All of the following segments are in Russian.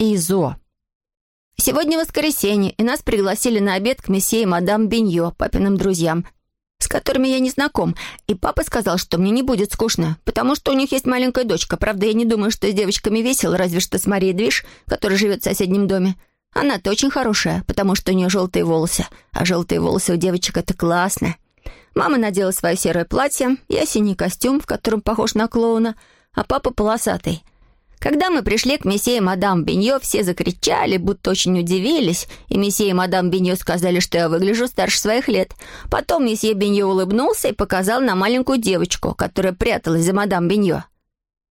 Изо. Сегодня воскресенье, и нас пригласили на обед к месье и мадам Беньо, папиным друзьям, с которыми я не знаком, и папа сказал, что мне не будет скучно, потому что у них есть маленькая дочка. Правда, я не думаю, что с девочками весело, разве что с Марией Движ, которая живет в соседнем доме. Она-то очень хорошая, потому что у нее желтые волосы, а желтые волосы у девочек — это классно. Мама надела свое серое платье, я синий костюм, в котором похож на клоуна, а папа полосатый. Когда мы пришли к месье и мадам Беньо, все закричали, будто очень удивились, и месье и мадам Беньо сказали, что я выгляжу старше своих лет. Потом месье Беньо улыбнулся и показал на маленькую девочку, которая пряталась за мадам Беньо.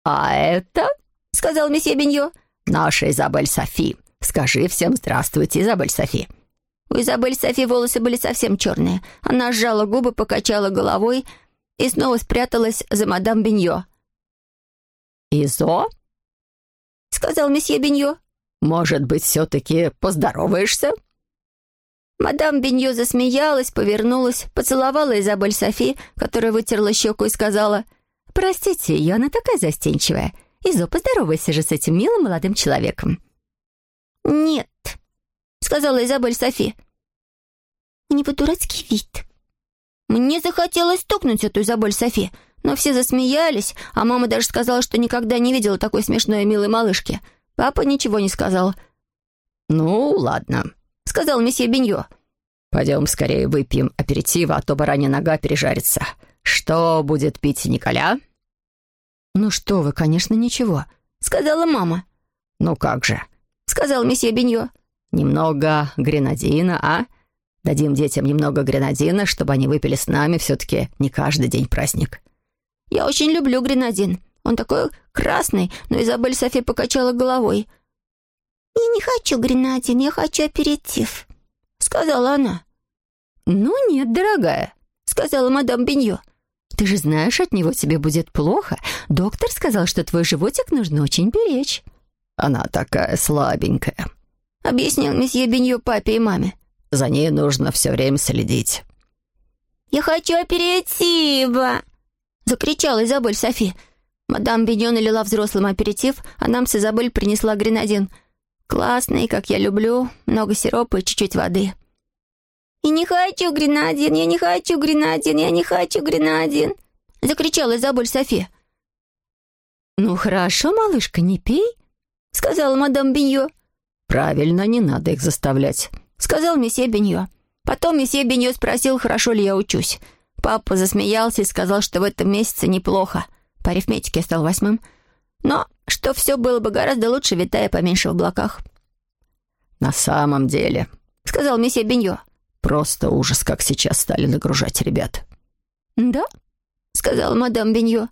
«А это, — сказал месье Беньо, — наша Изабель Софи. Скажи всем здравствуйте, Изабель Софи». У Изабель Софи волосы были совсем черные. Она сжала губы, покачала головой и снова спряталась за мадам Беньо. «Изо?» — сказал месье Беньо. «Может быть, все-таки поздороваешься?» Мадам Беньо засмеялась, повернулась, поцеловала Изабель Софи, которая вытерла щеку и сказала, «Простите ее, она такая застенчивая. Изо, поздоровайся же с этим милым молодым человеком». «Нет», — сказала Изабель Софи. «У него дурацкий вид». Мне захотелось стукнуть эту Изабель Софи, но все засмеялись, а мама даже сказала, что никогда не видела такой смешной и милой малышки. Папа ничего не сказал. «Ну, ладно», — сказал месье Беньо. «Пойдем скорее выпьем аперитива, а то баранья нога пережарится. Что будет пить Николя?» «Ну что вы, конечно, ничего», — сказала мама. «Ну как же», — сказал месье Беньо. «Немного гренадина, а? Дадим детям немного гренадина, чтобы они выпили с нами. Все-таки не каждый день праздник». «Я очень люблю гренадин. Он такой красный, но Изабель Софи покачала головой. «Я не хочу гренадин, я хочу аперитив», — сказала она. «Ну нет, дорогая», — сказала мадам Беньо. «Ты же знаешь, от него тебе будет плохо. Доктор сказал, что твой животик нужно очень беречь». «Она такая слабенькая», — объяснил месье Беньо папе и маме. «За ней нужно все время следить». «Я хочу аперитива!» Закричала Изабель Софи. Мадам Беньон налила взрослым аперитив, а нам с Изабель принесла гренадин. Классный, как я люблю, много сиропа и чуть-чуть воды. «Я не хочу гренадин, я не хочу гренадин, я не хочу гренадин!» Закричала Изабель Софи. «Ну хорошо, малышка, не пей», — сказала мадам Беньо. «Правильно, не надо их заставлять», — сказал месье Беньо. Потом месье Беньо спросил, хорошо ли я учусь. Папа засмеялся и сказал, что в этом месяце неплохо. По арифметике я стал восьмым. Но что все было бы гораздо лучше, витая поменьше в облаках. «На самом деле», — сказал месье Беньо, — «просто ужас, как сейчас стали нагружать ребят». «Да?» — сказала мадам Беньо.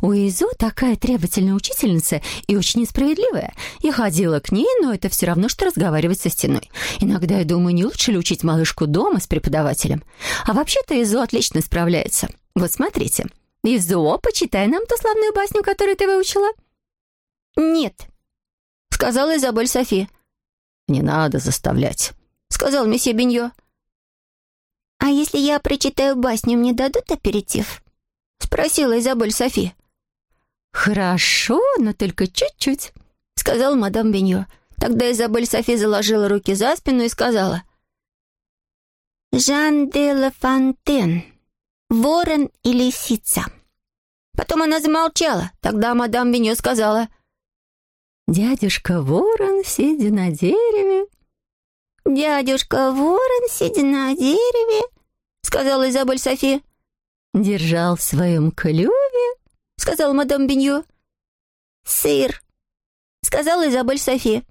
У Изо такая требовательная учительница и очень несправедливая. Я ходила к ней, но это все равно, что разговаривать со стеной. Иногда я думаю, не лучше ли учить малышку дома с преподавателем? А вообще-то Изо отлично справляется. Вот смотрите. Изо, почитай нам ту славную басню, которую ты выучила. «Нет», — сказала Изабель Софи. «Не надо заставлять», — сказал месье Беньо. «А если я прочитаю басню, мне дадут аперитив?» — спросила Изабель Софи. «Хорошо, но только чуть-чуть», — сказал мадам Беньо. Тогда Изабель Софи заложила руки за спину и сказала. «Жан де Ла Фонтен, ворон и лисица». Потом она замолчала. Тогда мадам Беньо сказала. «Дядюшка ворон, сидя на дереве». «Дядюшка ворон, сидя на дереве», — сказала Изабель Софи. «Держал в своем клюве — сказала мадам Бенью. «Сыр», — сказала Изабель Софи.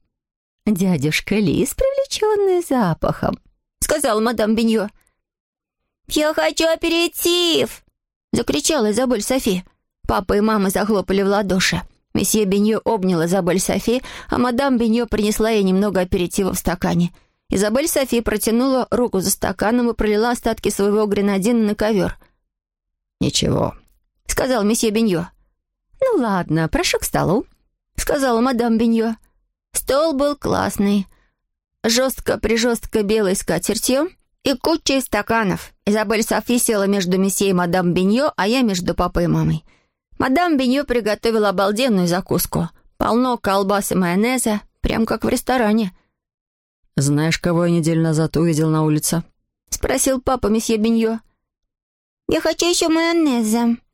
«Дядюшка Лис, привлеченный запахом», — сказала мадам Бенью. «Я хочу аперитив!» — закричала Изабель Софи. Папа и мама захлопали в ладоши. Месье Беньо обнял Изабель Софи, а мадам Беньо принесла ей немного аперитива в стакане. Изабель Софи протянула руку за стаканом и пролила остатки своего гренадина на ковер. «Ничего, — сказал месье Беньо. «Ну ладно, прошу к столу», — сказала мадам Беньо. Стол был классный. Жестко-прижестко белой скатертью и кучей стаканов. Изабель Софи села между месье и мадам Беньо, а я между папой и мамой. Мадам Беньо приготовила обалденную закуску. Полно колбас и майонеза, прям как в ресторане. «Знаешь, кого я неделю назад увидел на улице?» — спросил папа месье Беньо. «Я хочу еще майонеза», —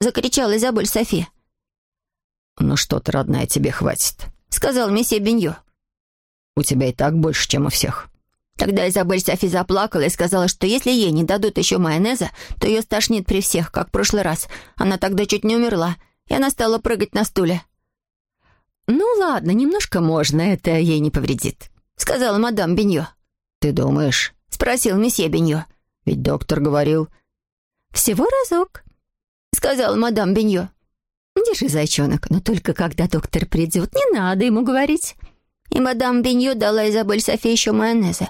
закричала Изабель Софи. «Ну что ты, родная, тебе хватит», — сказал месье Беньо. «У тебя и так больше, чем у всех». Тогда Изабель Софи заплакала и сказала, что если ей не дадут еще майонеза, то ее стошнит при всех, как в прошлый раз. Она тогда чуть не умерла, и она стала прыгать на стуле. «Ну ладно, немножко можно, это ей не повредит», — сказала мадам Беньо. «Ты думаешь?» — спросил месье Беньо. «Ведь доктор говорил...» «Всего разок», — сказала мадам Беньо. «Держи, зайчонок, но только когда доктор придет, не надо ему говорить». И мадам Беньо дала Изабель Софи еще майонеза.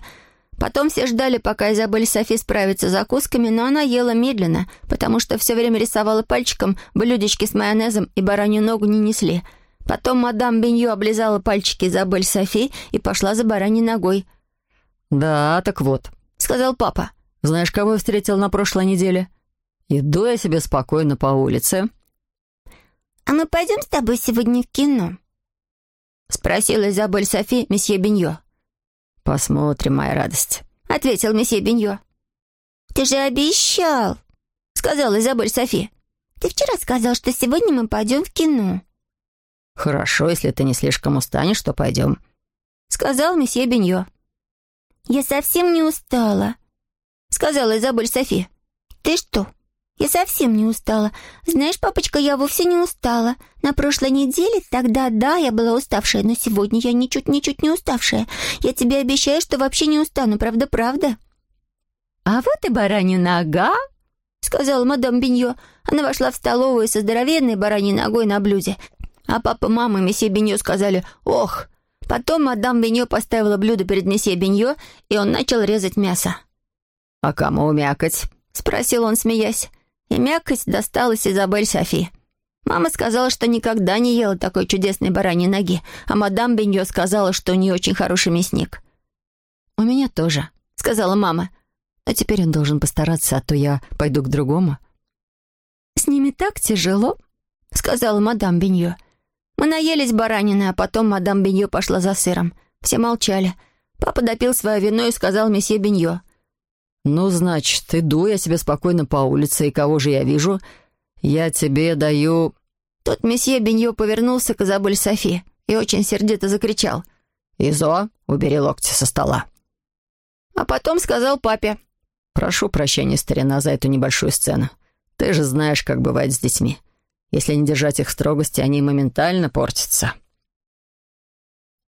Потом все ждали, пока Изабель Софи справится с закусками, но она ела медленно, потому что все время рисовала пальчиком блюдечки с майонезом и баранью ногу не несли. Потом мадам Беньо облизала пальчики Изабель Софи и пошла за бараньей ногой. «Да, так вот», — сказал папа. «Знаешь, кого я встретил на прошлой неделе? Иду я себе спокойно по улице». «А мы пойдем с тобой сегодня в кино?» — спросила Изабель Софи месье Беньо. «Посмотрим, моя радость», — ответил месье Беньо. «Ты же обещал», — сказала Изабель Софи. «Ты вчера сказал, что сегодня мы пойдем в кино». «Хорошо, если ты не слишком устанешь, то пойдем», — сказал месье Беньо. «Я совсем не устала», — сказала Изабель Софи. «Ты что, я совсем не устала. Знаешь, папочка, я вовсе не устала. На прошлой неделе тогда, да, я была уставшая, но сегодня я ничуть-ничуть не уставшая. Я тебе обещаю, что вообще не устану, правда-правда». «А вот и баранья нога», — сказала мадам Беньо. Она вошла в столовую со здоровенной бараньей ногой на блюде. А папа, мама и месье Беньо сказали «Ох!». Потом мадам Беньо поставила блюдо перед месье Беньо, и он начал резать мясо. «А кому мякоть?» — спросил он, смеясь и мякоть досталась Изабель Софи. Мама сказала, что никогда не ела такой чудесной бараньей ноги, а мадам Беньо сказала, что у нее очень хороший мясник. «У меня тоже», — сказала мама. «А теперь он должен постараться, а то я пойду к другому». «С ними так тяжело», — сказала мадам Беньо. Мы наелись баранины, а потом мадам Беньо пошла за сыром. Все молчали. Папа допил свое вино и сказал месье Беньо. «Ну, значит, иду я себе спокойно по улице, и кого же я вижу? Я тебе даю...» Тут месье Беньо повернулся к Изабель Софи и очень сердито закричал. «Изо, убери локти со стола». А потом сказал папе. «Прошу прощения, старина, за эту небольшую сцену. Ты же знаешь, как бывает с детьми. Если не держать их в строгости, они моментально портятся».